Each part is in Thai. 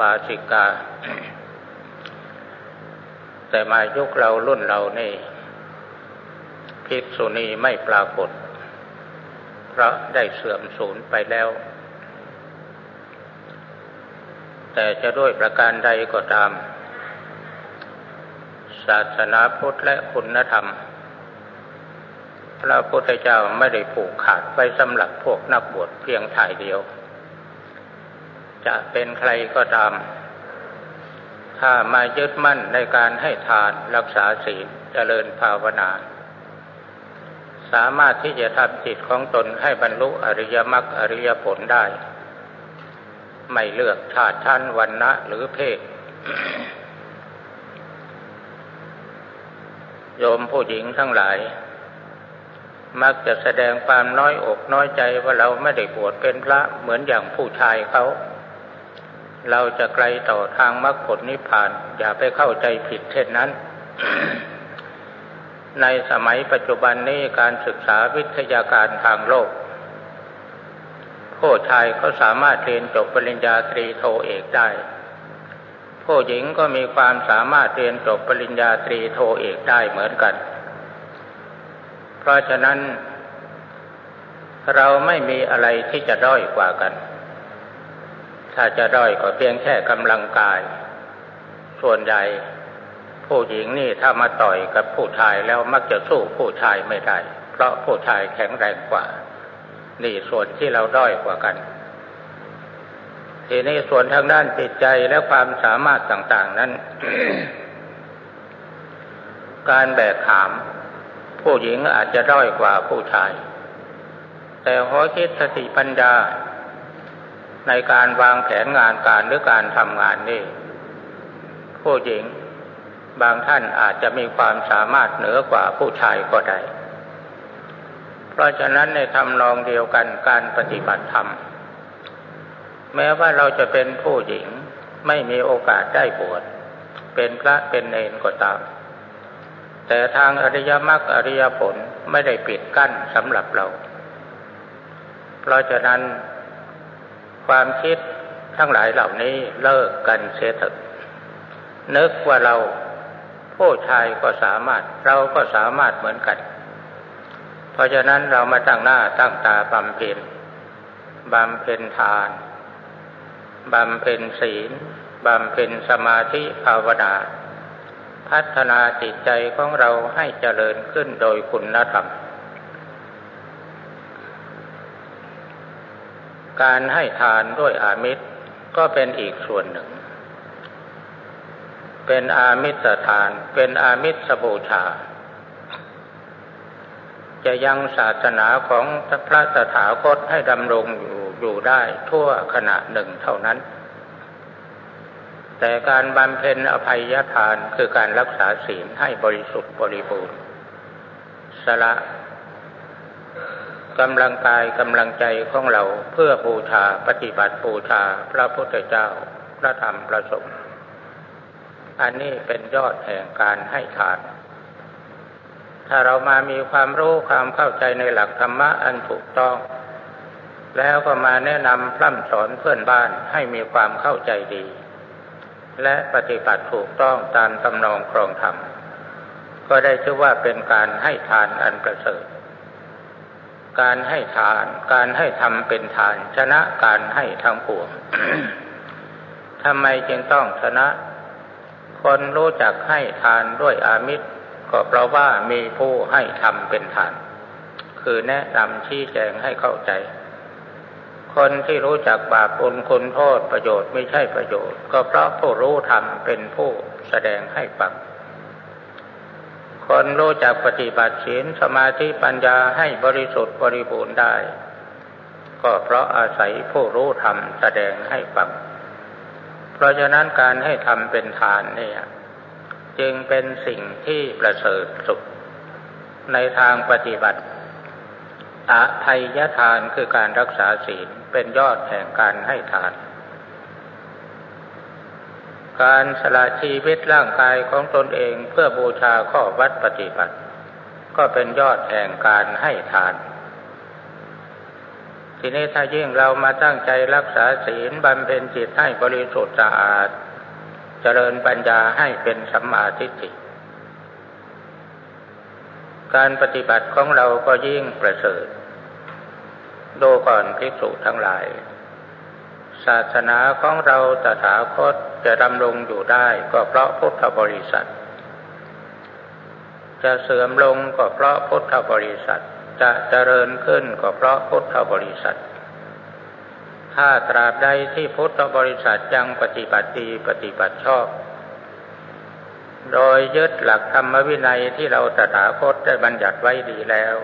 บาสิกา แต่มายุคเรารุ่นเรานี่ภิกษุณีไม่ปรากฏ เพราะได้เสื่อมสูญไปแล้ว แต่จะด้วยประการใดก็ตาม ศาสนาพุทธและคุณธรรม พระพุทธเจ้าไม่ได้ผูกขาดไปสำหรับพวกนักบวชเพียงถ่ายเดียว จะเป็นใครก็ตาม ถ้ามายึดมั่นในการให้ทานรักษาศีลเจริญภาวนา สามารถที่จะทำจิตของตนให้บรรลุอริยมรรคอริยผลได้ ไม่เลือกชาติชั้นวันนะหรือเพศโยมผู้หญิงทั้งหลาย มักจะแสดงความน้อยอกน้อยใจว่าเราไม่ได้บวชเป็นพระเหมือนอย่างผู้ชายเขา เราจะไกลต่อทางมรรคผลนิพพาน อย่าไปเข้าใจผิดเช่นนั้น ในสมัยปัจจุบันนี้การศึกษาวิทยาการทางโลก ผู้ชายก็สามารถเรียนจบปริญญาตรีโทเอกได้ ผู้หญิงก็มีความสามารถเรียนจบปริญญาตรีโทเอกได้เหมือนกัน เพราะฉะนั้น เราไม่มีอะไรที่จะด้อยกว่ากัน ถ้าจะด้อยก็เพียงแค่กำลังกาย ส่วนใหญ่ผู้หญิงนี่ถ้ามาต่อยกับผู้ชายแล้วมักจะสู้ผู้ชายไม่ได้ เพราะผู้ชายแข็งแรงกว่า นี่ส่วนที่เราด้อยกว่ากัน ทีนี้ส่วนทางด้านจิตใจและความสามารถต่างๆนั้น การแบกขาม ผู้หญิงอาจจะด้อยกว่าผู้ชาย แต่หัวคิดสติปัญญา ในการวางแผนงานการหรือการทำงานนี่ผู้หญิงบางท่านอาจจะมีความสามารถเหนือกว่าผู้ชายก็ได้ เพราะฉะนั้นในทำนองเดียวกันการปฏิบัติธรรม แม้ว่าเราจะเป็นผู้หญิงไม่มีโอกาสได้บวชเป็นพระเป็นเนนก็ตาม แต่ทางอริยมรรคอริยผลไม่ได้ปิดกั้นสำหรับเรา เพราะฉะนั้น ความคิดทั้งหลายเหล่านี้เลิกกันเสียเถอะนึกว่าเราผู้ชายก็สามารถ เราก็สามารถเหมือนกัน เพราะฉะนั้นเรามาตั้งหน้าตั้งตาบำเพ็ญบำเพ็ญทาน บำเพ็ญศีล บำเพ็ญสมาธิภาวนา พัฒนาจิตใจของเราให้เจริญขึ้นโดยคุณธรรม การให้ทานด้วยอามิตรก็เป็นอีกส่วนหนึ่ง เป็นอามิสทาน เป็นอามิสบูชา จะยังศาสนาของพระสถาคตให้ดำรงอยู่อยู่ได้ทั่วขณะหนึ่งเท่านั้น แต่การบำเพ็ญอภัยทานคือการรักษาศีลให้บริสุทธิ์บริบูรณ์สละ กำลังกายกำลังใจของเราเพื่อบูชาปฏิบัติบูชาพระพุทธเจ้าพระธรรมพระสงฆ์อันนี้เป็นยอดแห่งการให้ทาน ถ้าเรามามีความรู้ความเข้าใจในหลักธรรมะอันถูกต้อง แล้วก็มาแนะนำพร่ำสอนเพื่อนบ้านให้มีความเข้าใจดี และปฏิบัติถูกต้องตามตำนองครองธรรม ก็ได้ชื่อว่าเป็นการให้ทานอันประเสริฐ การให้ทาน การให้ทำเป็นทาน ชนะการให้ทั้งปวงทำไมจึงต้องชนะ คนรู้จักให้ทานด้วยอามิตร ก็เพราะว่ามีผู้ให้ทำเป็นทาน คือแนะนำชี้แจงให้เข้าใจ คนที่รู้จักบาปบุญคุณโทษประโยชน์ไม่ใช่ประโยชน์ ก็เพราะผู้รู้ธรรมเป็นผู้แสดงให้ฟัง คนรู้จักปฏิบัติศีลสมาธิปัญญาให้บริสุทธิ์บริบูรณ์ได้ ก็เพราะอาศัยผู้รู้ธรรมแสดงให้ฟัง เพราะฉะนั้นการให้ทำเป็นทานเนี่ยจึงเป็นสิ่งที่ประเสริฐสุด ในทางปฏิบัติอภัยทานคือการรักษาศีลเป็นยอดแห่งการให้ทาน การสละชีวิตร่างกายของตนเองเพื่อบูชาข้อวัดปฏิบัติ ก็เป็นยอดแห่งการให้ทาน ทีนี้ถ้ายิ่งเรามาตั้งใจรักษาศีลบำเพ็ญจิตให้บริสุทธิ์สะอาด เจริญปัญญาให้เป็นสัมมาทิฏฐิการปฏิบัติของเราก็ยิ่งประเสริฐดูก่อนภิกษุทั้งหลาย ศาสนาของเราตถาคตจะดำรงอยู่ได้ก็เพราะพุทธบริษัท จะเสื่อมลงก็เพราะพุทธบริษัท จะเจริญขึ้นก็เพราะพุทธบริษัท ถ้าตราบใดที่พุทธบริษัทยังปฏิบัติดีปฏิบัติชอบ โดยยึดหลักธรรมวินัยที่เราตถาคตได้บัญญัติไว้ดีแล้ว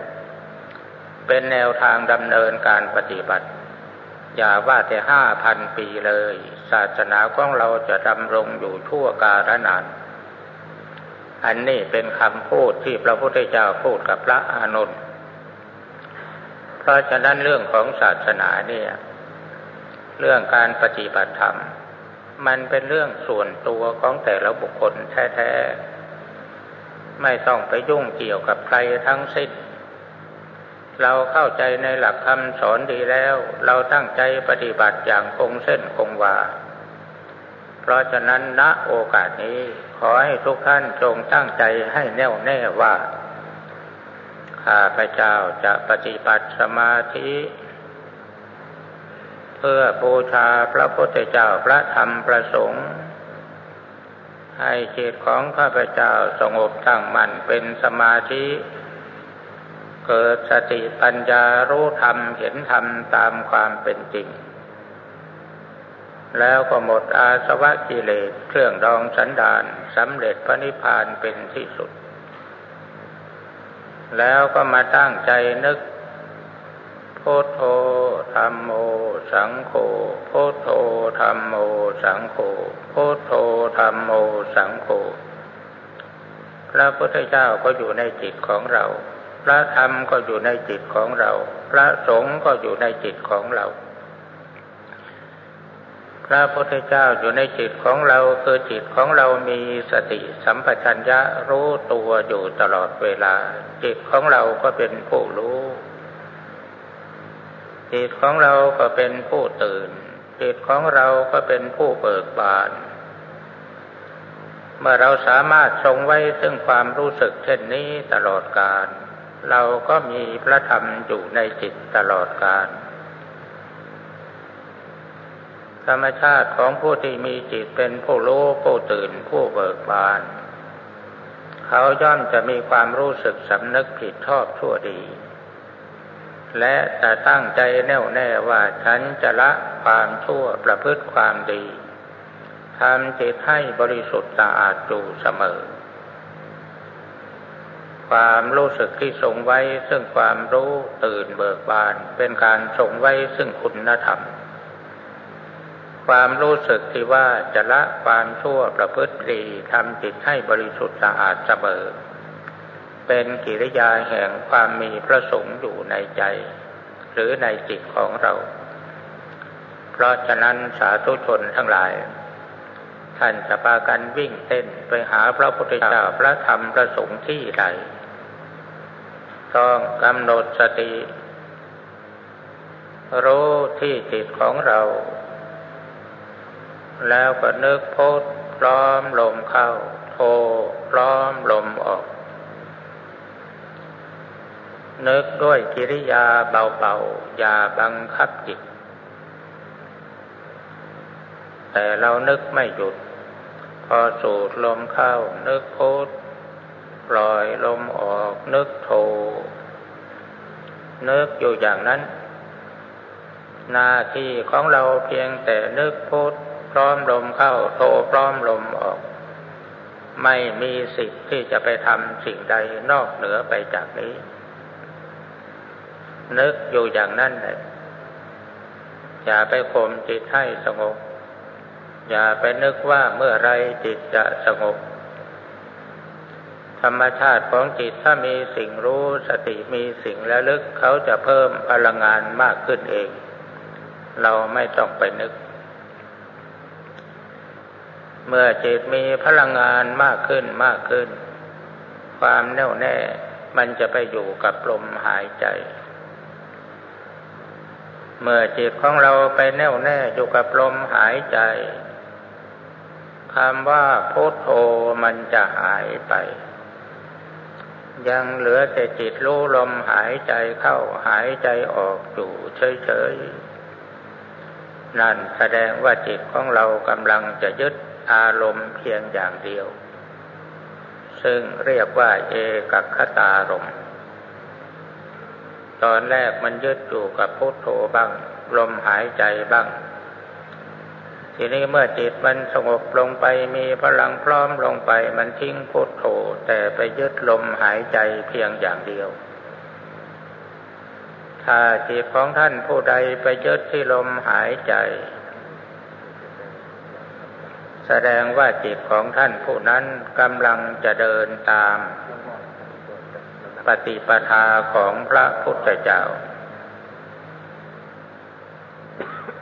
เป็นแนวทางดำเนินการปฏิบัติ อย่าว่าแต่ห้าพันปีเลย ศาสนาของเราจะดำรงอยู่ทั่วกาลนานอันนี้เป็นคำพูดที่พระพุทธเจ้าพูดกับพระอานนท์เพราะฉะนั้นเรื่องของศาสนาเนี่ย เรื่องการปฏิบัติธรรม มันเป็นเรื่องส่วนตัวของแต่ละบุคคลแท้ๆ ไม่ต้องไปยุ่งเกี่ยวกับใครทั้งสิ้น เราเข้าใจในหลักคำสอนดีแล้ว เราตั้งใจปฏิบัติอย่างคงเส้นคงวา เพราะฉะนั้นณโอกาสนี้ขอให้ทุกท่านจงตั้งใจให้แน่วแน่ว่า ข้าพเจ้าจะปฏิบัติสมาธิ เพื่อบูชาพระพุทธเจ้าพระธรรมประสงค์ให้จิตของข้าพเจ้าสงบตั้งมั่นเป็นสมาธิ เกิดสติปัญญารู้ธรรมเห็นธรรมตามความเป็นจริง แล้วก็หมดอาสวะกิเลสเครื่องดองสันดานสำเร็จพระนิพพานเป็นที่สุด แล้วก็มาตั้งใจนึกโพุทโธธรรมโม สังโฆโพุทโธธรรมโม สังโฆโพุทโธธรรมโม สังโฆพระพุทธเจ้าก็อยู่ในจิตของเรา พระธรรมก็อยู่ในจิตของเรา พระสงฆ์ก็อยู่ในจิตของเรา พระพุทธเจ้าอยู่ในจิตของเราคือจิตของเรามีสติสัมปชัญญะรู้ตัวอยู่ตลอดเวลา จิตของเราก็เป็นผู้รู้ จิตของเราก็เป็นผู้ตื่น จิตของเราก็เป็นผู้เบิกบานเมื่อเราสามารถทรงไว้ซึ่งความรู้สึกเช่นนี้ตลอดกาล เราก็มีพระธรรมอยู่ในจิตตลอดกาลธรรมชาติของผู้ที่มีจิตเป็นผู้รู้ผู้ตื่นผู้เบิกบาน เขาย่อมจะมีความรู้สึกสำนึกผิดชอบชั่วดี และจะตั้งใจแน่วแน่ว่าฉันจะละความชั่วประพฤติความดีทำจิตให้บริสุทธิ์สะอาดอยู่เสมอ ความรู้สึกที่ทรงไว้ซึ่งความรู้ตื่นเบิกบาน เป็นการทรงไว้ซึ่งคุณธรรม ความรู้สึกที่ว่าจะละความชั่วประพฤติดีทำจิตให้บริสุทธิ์สะอาดเสมอเป็นกิริยาแห่งความมีพระสงฆ์อยู่ในใจ หรือในจิตของเรา เพราะฉะนั้นสาธุชนทั้งหลาย ท่านจะพากันวิ่งเต้นไปหาพระพุทธเจ้าพระธรรมพระสงฆ์ที่ใดต้องกำหนดสติ รู้ที่จิตของเรา แล้วก็นึกโพธพร้อมลมเข้าโทพร้อมลมออก นึกด้วยกิริยาเบาๆ อย่าบังคับจิต แต่เรานึกไม่หยุด พอสูดลมเข้านึกโพดปล่อยลมออกนึกโทนึกอยู่อย่างนั้น หน้าที่ของเราเพียงแต่นึกโพดพร้อมลมเข้าโทพร้อมลมออก ไม่มีสิทธิ์ที่จะไปทำสิ่งใดนอกเหนือไปจากนี้ นึกอยู่อย่างนั้นเลยอย่าไปข่มจิตให้สงบ อย่าไปนึกว่าเมื่อไรจิตจะสงบ ธรรมชาติของจิตถ้ามีสิ่งรู้สติมีสิ่งระลึกเขาจะเพิ่มพลังงานมากขึ้นเอง เราไม่ต้องไปนึก เมื่อจิตมีพลังงานมากขึ้นมากขึ้น ความแน่วแน่มันจะไปอยู่กับลมหายใจเมื่อจิตของเราไปแน่วแน่อยู่กับลมหายใจ คำว่าพุทโธมันจะหายไป ยังเหลือแต่จิตรู้ลมหายใจเข้าหายใจออกอยู่เฉยๆ นั่นแสดงว่าจิตของเรากำลังจะยึดอารมณ์เพียงอย่างเดียว ซึ่งเรียกว่าเอกัคตารมตอนแรกมันยึดอยู่กับพุทโธบ้าง ลมหายใจบ้าง ทีนี้เมื่อจิตมันสงบลงไปมีพลังพร้อมลงไป มันทิ้งพุทโธแต่ไปยึดลมหายใจเพียงอย่างเดียว ถ้าจิตของท่านผู้ใดไปยึดที่ลมหายใจ แสดงว่าจิตของท่านผู้นั้นกำลังจะเดินตาม ปฏิปทาของพระพุทธเจ้า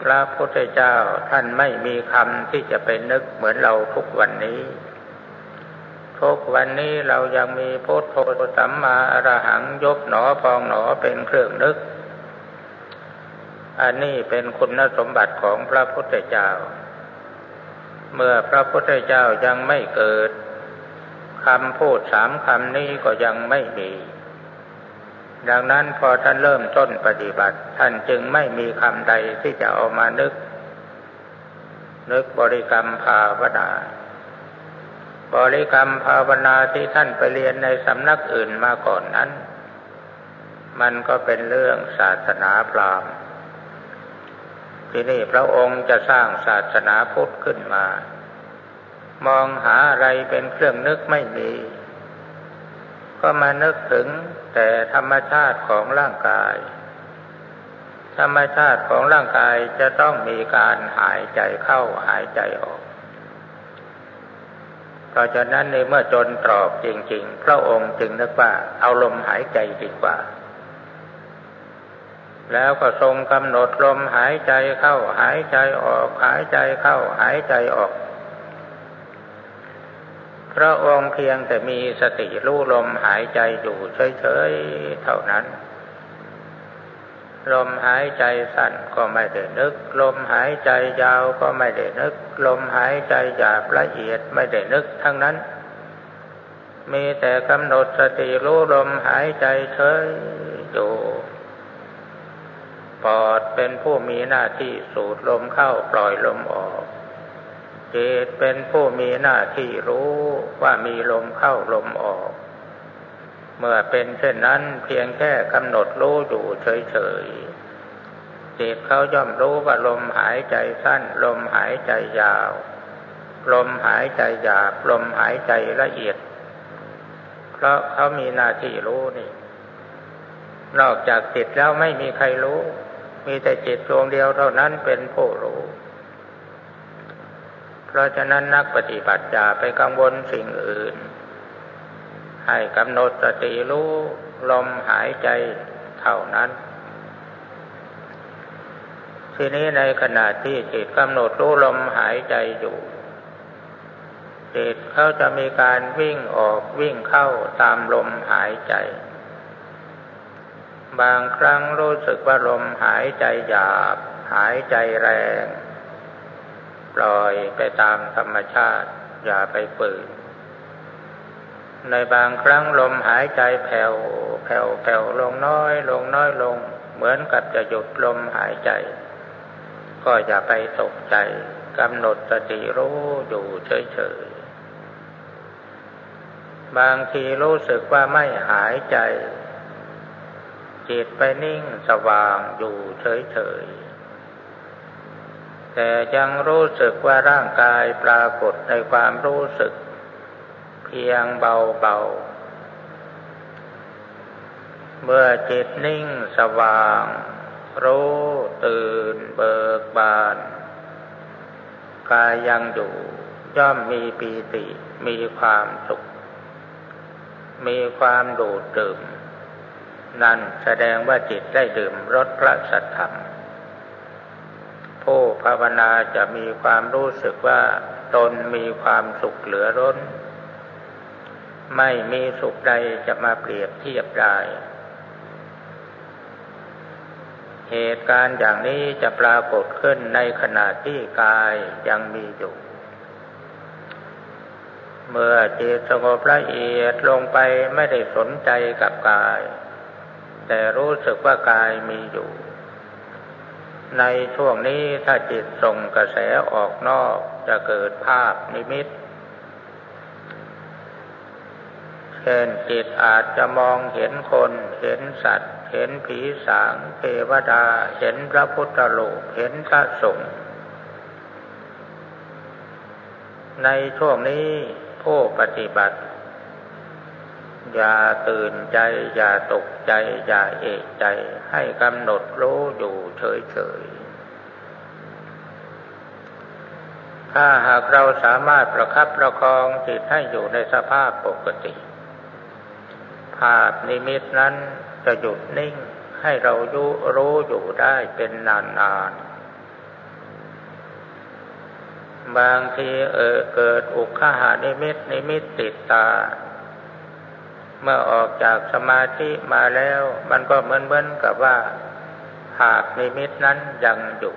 พระพุทธเจ้าท่านไม่มีคำที่จะเป็นนึกเหมือนเราทุกวันนี้ ทุกวันนี้เรายังมีพุทโธสัมมาอรหังยบหนอพองหนอเป็นเครื่องนึก อันนี้เป็นคุณสมบัติของพระพุทธเจ้า เมื่อพระพุทธเจ้ายังไม่เกิดคำพูดสามคำนี้ก็ยังไม่มี ดังนั้นพอท่านเริ่มต้นปฏิบัติ ท่านจึงไม่มีคำใดที่จะเอามานึก นึกบริกรรมภาวนา บริกรรมภาวนาที่ท่านไปเรียนในสำนักอื่นมาก่อนนั้น มันก็เป็นเรื่องศาสนาพราหมณ์ที่นี่พระองค์จะสร้างศาสนาพุทธขึ้นมา มองหาอะไรเป็นเครื่องนึกไม่มี ก็มานึกถึงแต่ธรรมชาติของร่างกาย ธรรมชาติของร่างกายจะต้องมีการหายใจเข้าหายใจออก เพราะฉะนั้นในเมื่อจนตรอกจริง ๆ พระองค์จึงนึกว่าเอาลมหายใจดีกว่า แล้วก็ทรงกำหนดลมหายใจเข้าหายใจออก หายใจเข้าหายใจออก พระองค์เพียงแต่มีสติรู้ลมหายใจอยู่เฉยๆเท่านั้น ลมหายใจสั้นก็ไม่ได้นึก ลมหายใจยาวก็ไม่ได้นึก ลมหายใจหยาบละเอียดไม่ได้นึกทั้งนั้น มีแต่กำหนดสติรู้ลมหายใจเฉยอยู่ปอดเป็นผู้มีหน้าที่สูดลมเข้าปล่อยลมออก จิตเป็นผู้มีหน้าที่รู้ว่ามีลมเข้าลมออก เมื่อเป็นเช่นนั้นเพียงแค่กำหนดรู้อยู่เฉยๆจิตเขาย่อมรู้ว่าลมหายใจสั้น ลมหายใจยาว ลมหายใจหยาบลมหายใจละเอียด เพราะเขามีหน้าที่รู้นี่ นอกจากจิตแล้วไม่มีใครรู้ มีแต่จิตดวงเดียวเท่านั้นเป็นผู้รู้ เพราะฉะนั้นนักปฏิบัติอย่าไปกังวลสิ่งอื่น ให้กำหนดสติรู้ลมหายใจเท่านั้น ทีนี้ในขณะที่จิตกำหนดรู้ลมหายใจอยู่จิตเขาจะมีการวิ่งออกวิ่งเข้าตามลมหายใจ บางครั้งรู้สึกว่าลมหายใจหยาบ หายใจแรง ปล่อยไปตามธรรมชาติ อย่าไปฝืน ในบางครั้งลมหายใจแผ่วแผ่วแผ่วลงน้อย ลงน้อยลง เหมือนกับจะหยุดลมหายใจ ก็อย่าไปตกใจกำหนดสติรู้อยู่เฉยๆ บางทีรู้สึกว่าไม่หายใจ จิตไปนิ่งสว่างอยู่เฉยๆ แต่ยังรู้สึกว่าร่างกายปรากฏในความรู้สึก เพียงเบาๆ เมื่อจิตนิ่งสว่าง รู้ตื่นเบิกบาน กายยังอยู่ย่อมมีปีติมีความสุข มีความดูดดื่ม นั่นแสดงว่าจิตได้ดื่มรสพระสัทธรรม ผู้ภาวนาจะมีความรู้สึกว่าตนมีความสุขเหลือร้น ไม่มีสุขใดจะมาเปรียบเทียบได้ เหตุการณ์อย่างนี้จะปรากฏขึ้นในขณะที่กายยังมีอยู่ เมื่อจิตสงบละเอียดลงไปไม่ได้สนใจกับกาย แต่รู้สึกว่ากายมีอยู่ ในช่วงนี้ถ้าจิตส่งกระแสออกนอกจะเกิดภาพนิมิต เช่นจิตอาจจะมองเห็นคน เห็นสัตว์ เห็นผีสางเทวดา เห็นพระพุทธโลกเห็นพระสงฆ์ในช่วงนี้ผู้ปฏิบัติ อย่าตื่นใจ อย่าตกใจ อย่าเอะใจ ให้กำหนดรู้อยู่เฉยๆ ถ้าหากเราสามารถประคับประคองจิตให้อยู่ในสภาพปกติ ภาพนิมิตนั้นจะหยุดนิ่งให้เราดูรู้อยู่ได้เป็นนานๆบางทีเออเกิดอุคหนิมิตนิมิตติดตา เมื่อออกจากสมาธิมาแล้ว มันก็เหมือนเหมือนกับว่าภาพนิมิตนั้นยังอยู่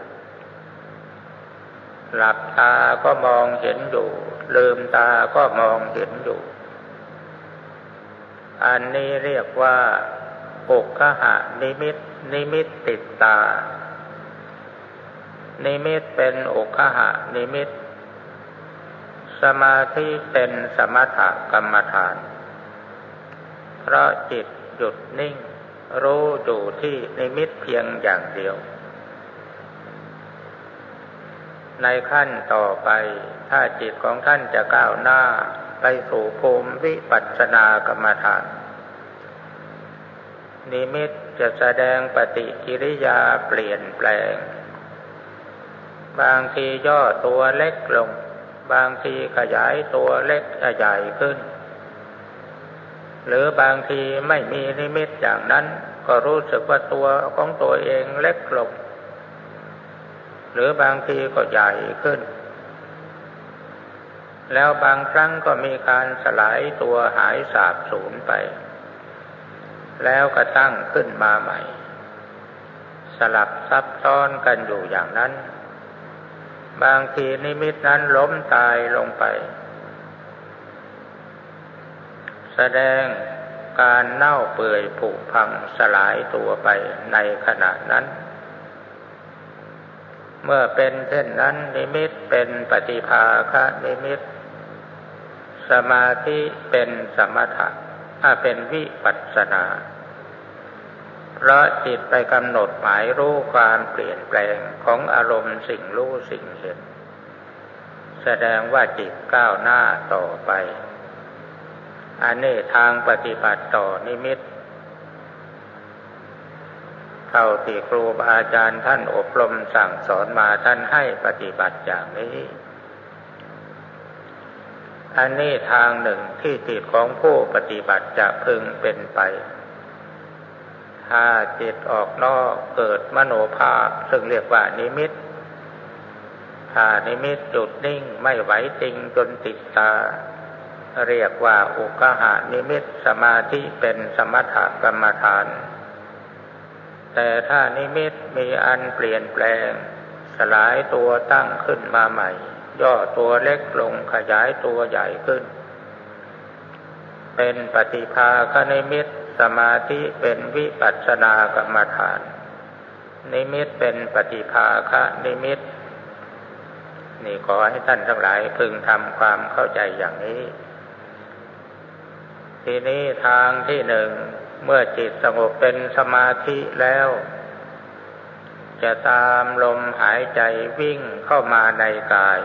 หลับตาก็มองเห็นอยู่ ลืมตาก็มองเห็นอยู่ อันนี้เรียกว่าอุคหะนิมิต นิมิตติดตา นิมิตเป็นอุคหะนิมิต สมาธิเป็นสมถกรรมฐาน เพราะจิตหยุดนิ่ง รู้อยู่ที่นิมิตเพียงอย่างเดียว ในขั้นต่อไป ถ้าจิตของท่านจะก้าวหน้าไปสู่ภูมิวิปัสสนากรรมฐาน นิมิตจะแสดงปฏิกิริยาเปลี่ยนแปลง บางทีย่อตัวเล็กลง บางทีขยายตัวเล็กใหญ่ขึ้น หรือบางทีไม่มีนิมิตอย่างนั้น ก็รู้สึกว่าตัวของตัวเองเล็กลงหรือบางทีก็ใหญ่ขึ้น แล้วบางครั้งก็มีการสลายตัวหายสาบสูญไป แล้วก็ตั้งขึ้นมาใหม่ สลับซับซ้อนกันอยู่อย่างนั้น บางทีนิมิตนั้นล้มตายลงไป แสดงการเน่าเปื่อยผุพังสลายตัวไปในขณะนั้น เมื่อเป็นเช่นนั้นนิมิตเป็นปฏิภาคะนิมิต สมาธิเป็นสมถะถ้าเป็นวิปัสสนา เพราะจิตไปกำหนดหมายรู้ความเปลี่ยนแปลงของอารมณ์สิ่งรู้สิ่งเห็น แสดงว่าจิตก้าวหน้าต่อไป อันนี้ทางปฏิบัติต่อนิมิต เท่าที่ครูบาอาจารย์ท่านอบรมสั่งสอนมาท่านให้ปฏิบัติอย่างนี้ อันนี้ทางหนึ่งที่จิตของผู้ปฏิบัติจะพึงเป็นไป ถ้าจิตออกนอกเกิดมโนภาพ ซึ่งเรียกว่านิมิตถ้านิมิตจุดนิ่งไม่ไหวจริงจนติดตา เรียกว่าอุกหานิมิตสมาธิเป็นสมถกรรมฐาน แต่ถ้านิมิตมีอันเปลี่ยนแปลง สลายตัวตั้งขึ้นมาใหม่ ย่อตัวเล็กลงขยายตัวใหญ่ขึ้น เป็นปฏิภาคนิมิตสมาธิเป็นวิปัสสนากรรมฐาน นิมิตเป็นปฏิภาคนิมิตนี่ขอให้ท่านทั้งหลายพึงทำความเข้าใจอย่างนี้ ทีนี้ทางที่หนึ่ง เมื่อจิตสงบเป็นสมาธิแล้ว จะตามลมหายใจวิ่งเข้ามาในกาย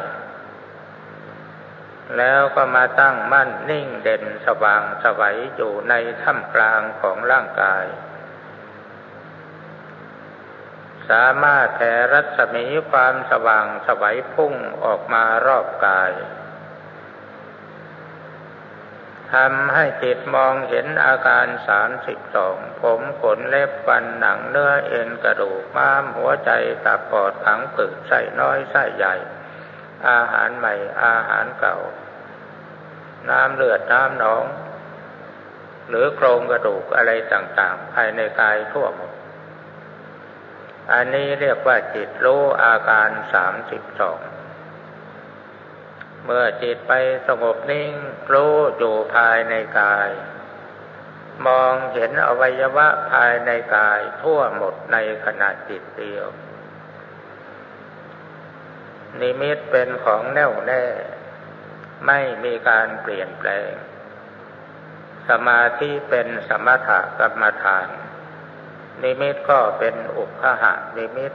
แล้วก็มาตั้งมั่นนิ่งเด่นสว่างสวัยอยู่ในท่ามกลางของร่างกาย สามารถแผ่รัศมีความสว่างสวัยพุ่งออกมารอบกาย ทำให้จิตมองเห็นอาการสามสิบสองผมขนเล็บฟันหนังเนื้อเอ็นกระดูกม้ามหัวใจตับปอดผังผืดไส้น้อยไส้ใหญ่ อาหารใหม่อาหารเก่า น้ำเลือดน้ำหนอง หรือโครงกระดูกอะไรต่างๆ ภายในกายทั่วหมด อันนี้เรียกว่าจิตรู้อาการสามสิบสอง เมื่อจิตไปสงบนิ่งรู้อยู่ภายในกาย มองเห็นอวัยวะภายในกายทั่วหมดในขณะจิตเดียว นิมิตเป็นของแน่วแน่ ไม่มีการเปลี่ยนแปลง สมาธิเป็นสมถกรรมฐาน นิมิตก็เป็นอุปหะนิมิต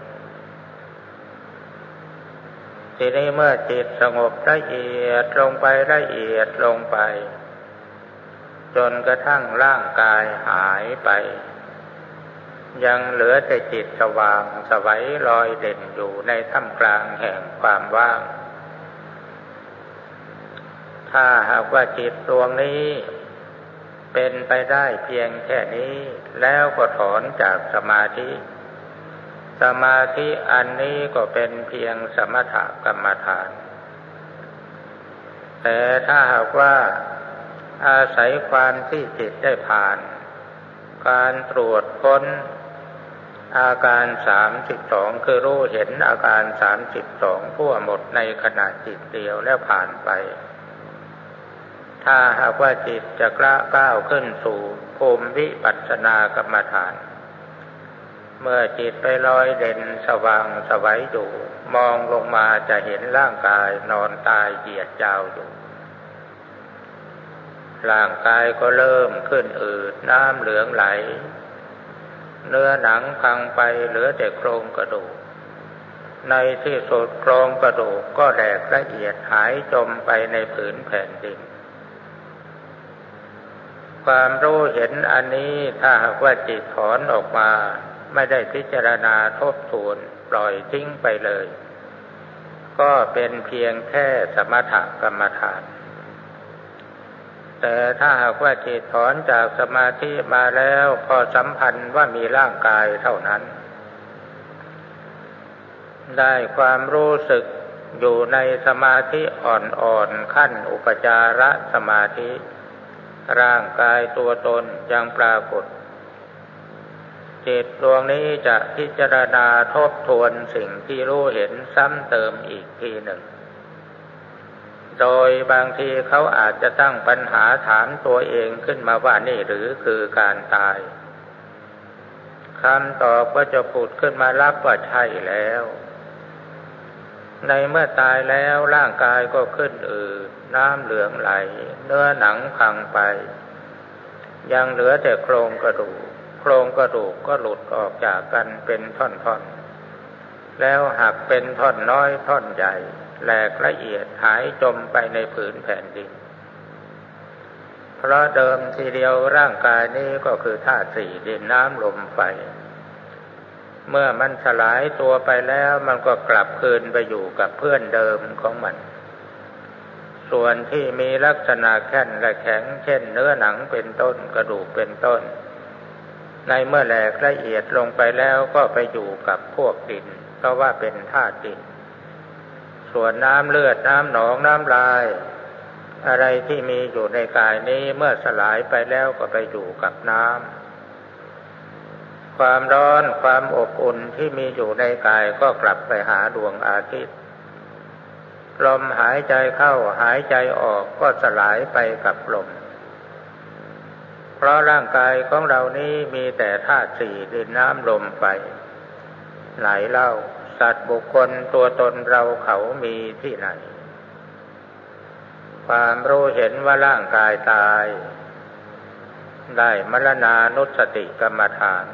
ทีนี้เมื่อจิตสงบละเอียดลงไปละเอียดลงไป จนกระทั่งร่างกายหายไป ยังเหลือแต่จิตสว่างสวัยลอยเด่นอยู่ในท่ามกลางแห่งความว่าง ถ้าหากว่าจิตดวงนี้ เป็นไปได้เพียงแค่นี้ แล้วก็ถอนจากสมาธิ สมาธิอันนี้ก็เป็นเพียงสมถกรรมฐาน แต่ถ้าหากว่าอาศัยความที่จิตได้ผ่าน การตรวจค้น อาการสามสิบสองคือรู้เห็นอาการสามสิบสองทั่วหมดในขณะจิตเดียวแล้วผ่านไป ถ้าหากว่าจิตจะกล้าก้าวขึ้นสู่ภูมิวิปัสสนากรรมฐาน เมื่อจิตไปลอยเด่นสว่างสวัยอยู่ มองลงมาจะเห็นร่างกายนอนตายเหยียดยาวอยู่ ร่างกายก็เริ่มขึ้นอืดน้ำเหลืองไหล เนื้อหนังพังไปเหลือแต่โครงกระดูก ในที่สุดโครงกระดูกก็แหลกละเอียดหายจมไปในผืนแผ่นดินความรู้เห็นอันนี้ถ้าหากว่าจิตถอนออกมา ไม่ได้พิจารณาทบทวนปล่อยทิ้งไปเลย ก็เป็นเพียงแค่สมถกรรมฐาน แต่ถ้าหากว่าจิตถอนจากสมาธิมาแล้วพอสัมพันธ์ว่ามีร่างกายเท่านั้น ได้ความรู้สึกอยู่ในสมาธิอ่อนๆขั้นอุปจารสมาธิ ร่างกายตัวตนยังปรากฏ จิตดวงนี้จะพิจารณาทบทวนสิ่งที่รู้เห็นซ้ำเติมอีกทีหนึ่ง โดยบางทีเขาอาจจะตั้งปัญหาถามตัวเองขึ้นมาว่านี่หรือคือการตายคำตอบก็จะพูดขึ้นมารับว่าใช่แล้ว ในเมื่อตายแล้วร่างกายก็ขึ้นอืดน้ำเหลืองไหล เนื้อหนังพังไป ยังเหลือแต่โครงกระดูก ครงกระดูกก็หลุดออกจากกันเป็นท่อนๆ แล้วหักเป็นท่อนน้อยท่อนใหญ่แหลกละเอียดหายจมไปในผืนแผ่นดิน เพราะเดิมทีเดียวร่างกายนี้ก็คือธาตุสี่ดินน้ำลมไฟ เมื่อมันสลายตัวไปแล้วมันก็กลับคืนไปอยู่กับเพื่อนเดิมของมัน ส่วนที่มีลักษณะแข็งและแข็ง เช่นเนื้อหนังเป็นต้นกระดูกเป็นต้น ในเมื่อแหลกละเอียดลงไปแล้วก็ไปอยู่กับพวกดิน เพราะว่าเป็นธาตุดิน ส่วนน้ำเลือดน้ำหนองน้ำลาย อะไรที่มีอยู่ในกายนี้เมื่อสลายไปแล้วก็ไปอยู่กับน้ำ ความร้อนความอบอุ่นที่มีอยู่ในกายก็กลับไปหาดวงอาทิตย์ลมหายใจเข้าหายใจออกก็สลายไปกับลม เพราะร่างกายของเรานี้มีแต่ธาตุสี่ดินน้ำลมไฟไหลเล่า สัตว์บุคคลตัวตนเราเขามีที่ไหน ความรู้เห็นว่าร่างกายตาย ได้มรณานุสติกรรมฐาน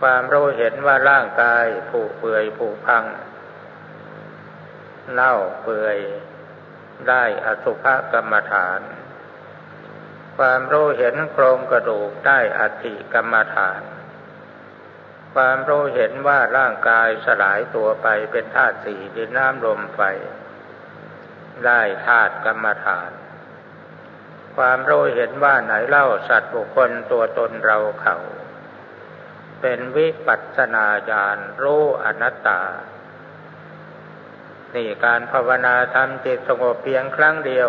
ความรู้เห็นว่าร่างกายผุเปื่อยผุพังเน่าเปื่อยได้อสุภกรรมฐาน ความรู้เห็นโครงกระดูกได้อธิกรรมฐาน ความรู้เห็นว่าร่างกายสลายตัวไปเป็นธาตุสี่ดินน้ำลมไฟ ได้ธาตุกรรมฐาน ความรู้เห็นว่าไหนเล่าสัตว์บุคคลตัวตนเราเขาเป็นวิปัสสนาญาณรู้อนัตตา นี่การภาวนาทำจิตสงบเพียงครั้งเดียว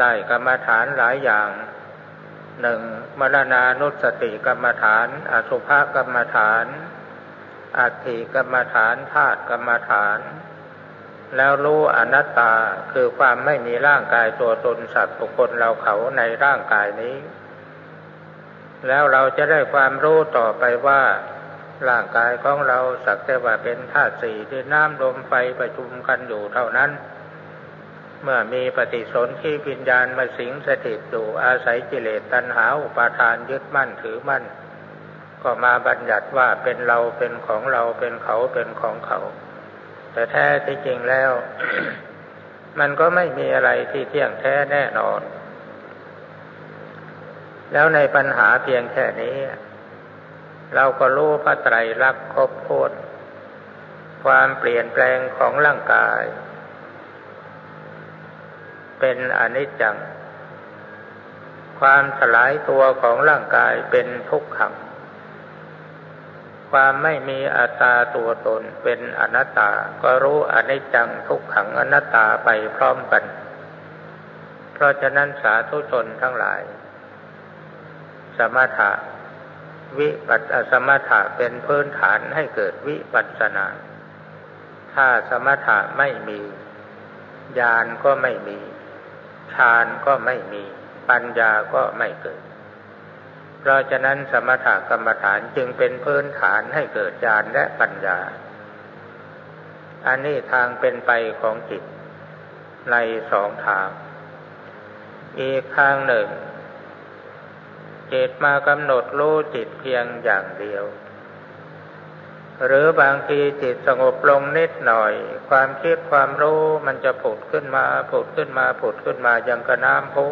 ได้กรรมฐานหลายอย่างหนึ่งมรณานุสติกรรมฐาน อสุภกรรมฐานอัตถิกรรมฐานธาตุกรรมฐาน แล้วรู้อนัตตาคือความไม่มีร่างกายตัวตนสัตว์บุคคลเราเขาในร่างกายนี้ แล้วเราจะได้ความรู้ต่อไปว่าร่างกายของเราสักแต่ว่าเป็นธาตุสี่ที่น้ำลมไฟประชุมกันอยู่เท่านั้น เมื่อมีปฏิสนธิวิญญาณมาสิงสถิตอยู่อาศัยกิเลสตัณหาอุปาทานยึดมั่นถือมั่น ก็มาบัญญัติว่าเป็นเราเป็นของเราเป็นเขาเป็นของเขา แต่แท้ที่จริงแล้ว มันก็ไม่มีอะไรที่เที่ยงแท้แน่นอน แล้วในปัญหาเพียงแค่นี้ เราก็รู้พระไตรลักษณ์ครบถ้วนความเปลี่ยนแปลงของร่างกาย เป็นอนิจจัง ความสลายตัวของร่างกายเป็นทุกขัง ความไม่มีอัตตาตัวตนเป็นอนัตตา ก็รู้อนิจจังทุกขังอนัตตาไปพร้อมกัน เพราะฉะนั้นสาธุชนทั้งหลาย สมถะวิปัสสมถะเป็นพื้นฐานให้เกิดวิปัสสนา ถ้าสมถะไม่มี ญาณก็ไม่มี ฌานก็ไม่มี ปัญญาก็ไม่เกิด เพราะฉะนั้นสมถกรรมฐานจึงเป็นพื้นฐานให้เกิดญาณและปัญญา อันนี้ทางเป็นไปของจิต ในสองทาง อีกทางหนึ่งจิตมากำหนดรู้จิตเพียงอย่างเดียว หรือบางทีจิตสงบลงนิดหน่อย ความคิดความรู้มันจะผุดขึ้นมาผุดขึ้นมาผุดขึ้นมาอย่างกระน้ำพุ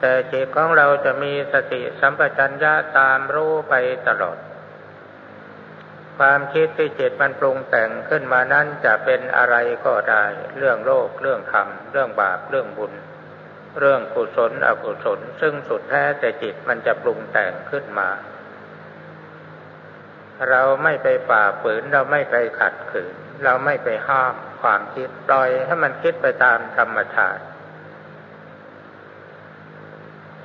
แต่จิตของเราจะมีสติสัมปชัญญะตามรู้ไปตลอด ความคิดที่จิตมันปรุงแต่งขึ้นมานั้นจะเป็นอะไรก็ได้ เรื่องโลกเรื่องธรรม เรื่องบาปเรื่องบุญ เรื่องกุศลอกุศล ซึ่งสุดแท้แต่จิตมันจะปรุงแต่งขึ้นมา เราไม่ไปฝ่าฝืนเราไม่ไปขัดขืน เราไม่ไปห้ามความคิดปล่อยให้มันคิดไปตามธรรมชาติ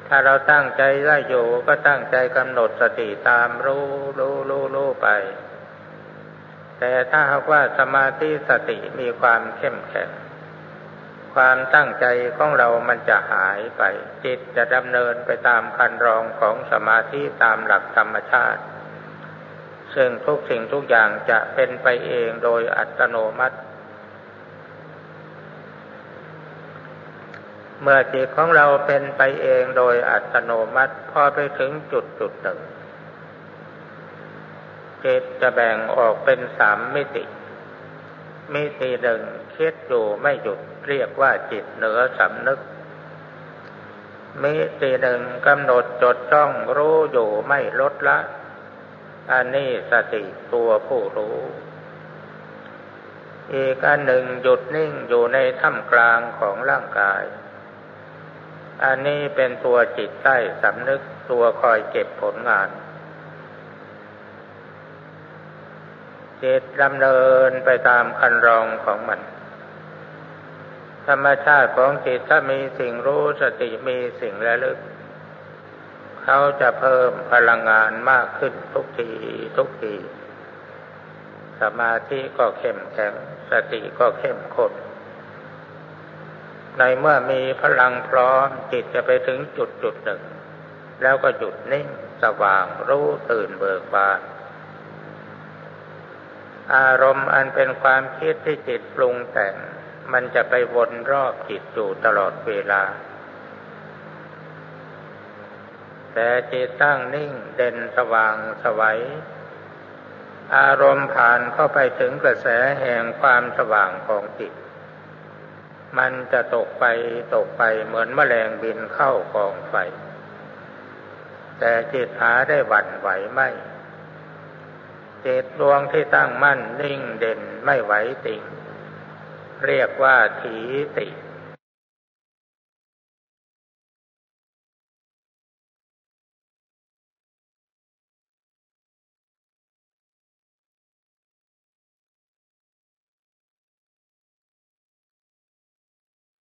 ถ้าเราตั้งใจได้อยู่ก็ตั้งใจกำหนดสติตามรู้รู้รู้รู้ไป แต่ถ้าหากว่าสมาธิสติมีความเข้มแข็ง ความตั้งใจของเรามันจะหายไป จิตจะดำเนินไปตามคันรองของสมาธิตามหลักธรรมชาติ ซึ่งทุกสิ่งทุกอย่างจะเป็นไปเองโดยอัตโนมัติ เมื่อจิตของเราเป็นไปเองโดยอัตโนมัติพอไปถึงจุดจุดหนึ่งจิตจะแบ่งออกเป็นสามมิติ มิติหนึ่งคิดอยู่ไม่หยุดเรียกว่าจิตเหนือสำนึก มิติหนึ่งกำหนดจดจ้องรู้อยู่ไม่ลดละ อันนี้สติตัวผู้รู้ อีกอันหนึ่งหยุดนิ่งอยู่ในท่ามกลางของร่างกาย อันนี้เป็นตัวจิตใต้สำนึกตัวคอยเก็บผลงานจิตดำเนินไปตามคันรองของมัน ธรรมชาติของจิตถ้ามีสิ่งรู้สติมีสิ่งระลึก เขาจะเพิ่มพลังงานมากขึ้นทุกทีทุกที สมาธิก็เข้มแข็งสติก็เข้มข้นในเมื่อมีพลังพร้อมจิตจะไปถึงจุดจุดหนึ่ง แล้วก็หยุดนิ่งสว่างรู้ตื่นเบิกบานอารมณ์อันเป็นความคิดที่จิตปรุงแต่ง มันจะไปวนรอบจิตอยู่ตลอดเวลา แต่จิตตั้งนิ่งเด่นสว่างสวัย อารมณ์ผ่านเข้าไปถึงกระแสแห่งความสว่างของจิต มันจะตกไปตกไปเหมือนแมลงบินเข้ากองไฟ แต่จิตหาได้หวั่นไหวไม่จิตดวงที่ตั้งมั่นนิ่งเด่นไม่ไหวติงเรียกว่าถีติ